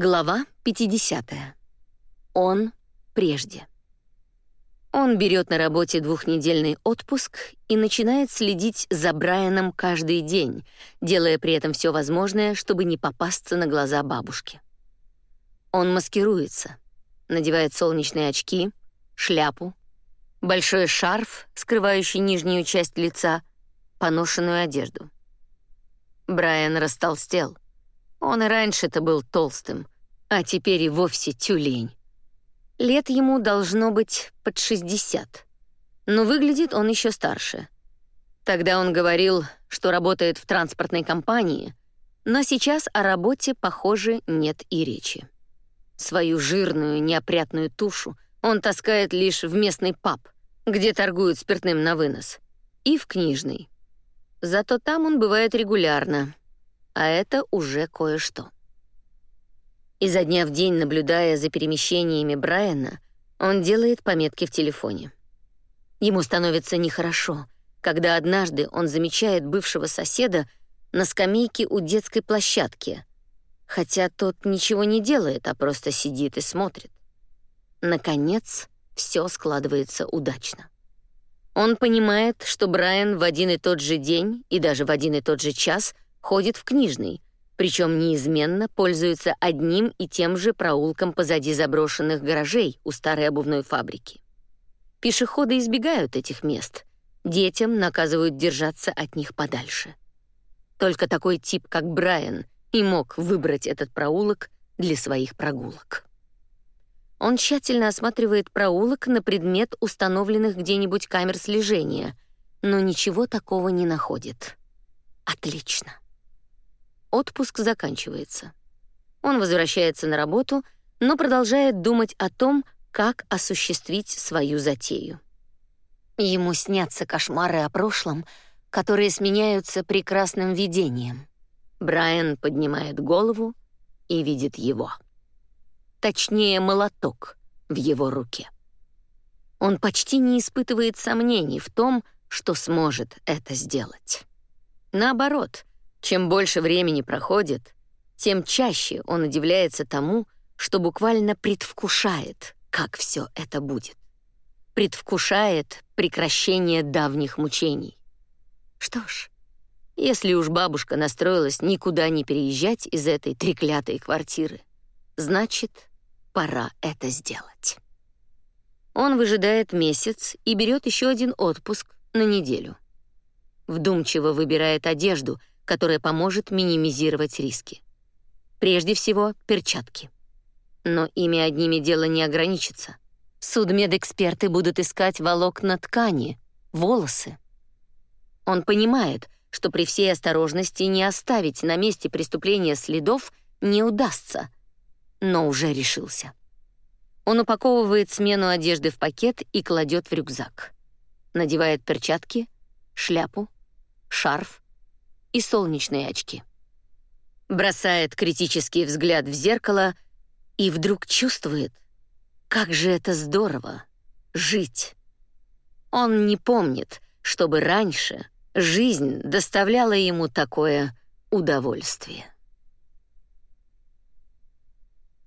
Глава 50. Он прежде. Он берет на работе двухнедельный отпуск и начинает следить за Брайаном каждый день, делая при этом все возможное, чтобы не попасться на глаза бабушки. Он маскируется, надевает солнечные очки, шляпу, большой шарф, скрывающий нижнюю часть лица, поношенную одежду. Брайан растолстел — он и раньше-то был толстым, а теперь и вовсе тюлень. Лет ему должно быть под 60, но выглядит он еще старше. Тогда он говорил, что работает в транспортной компании, но сейчас о работе, похоже, нет и речи. Свою жирную, неопрятную тушу он таскает лишь в местный паб, где торгуют спиртным на вынос, и в книжный. Зато там он бывает регулярно, а это уже кое-что. Изо дня в день, наблюдая за перемещениями Брайана, он делает пометки в телефоне. Ему становится нехорошо, когда однажды он замечает бывшего соседа на скамейке у детской площадки, хотя тот ничего не делает, а просто сидит и смотрит. Наконец, все складывается удачно. Он понимает, что Брайан в один и тот же день и даже в один и тот же час — ходит в книжный, причем неизменно пользуется одним и тем же проулком позади заброшенных гаражей у старой обувной фабрики. Пешеходы избегают этих мест, детям наказывают держаться от них подальше. Только такой тип, как Брайан, и мог выбрать этот проулок для своих прогулок. Он тщательно осматривает проулок на предмет установленных где-нибудь камер слежения, но ничего такого не находит. Отлично. Отпуск заканчивается. Он возвращается на работу, но продолжает думать о том, как осуществить свою затею. Ему снятся кошмары о прошлом, которые сменяются прекрасным видением. Брайан поднимает голову и видит его. Точнее, молоток в его руке. Он почти не испытывает сомнений в том, что сможет это сделать. Наоборот, чем больше времени проходит, тем чаще он удивляется тому, что буквально предвкушает, как все это будет. Предвкушает прекращение давних мучений. Что ж, если уж бабушка настроилась никуда не переезжать из этой треклятой квартиры, значит, пора это сделать. Он выжидает месяц и берет еще один отпуск на неделю. Вдумчиво выбирает одежду, которая поможет минимизировать риски. Прежде всего, перчатки. Но ими одними дело не ограничится. Судмедэксперты будут искать волокна ткани, волосы. Он понимает, что при всей осторожности не оставить на месте преступления следов не удастся, но уже решился. Он упаковывает смену одежды в пакет и кладет в рюкзак. Надевает перчатки, шляпу, шарф, и солнечные очки. Бросает критический взгляд в зеркало и вдруг чувствует, как же это здорово — жить. Он не помнит, чтобы раньше жизнь доставляла ему такое удовольствие.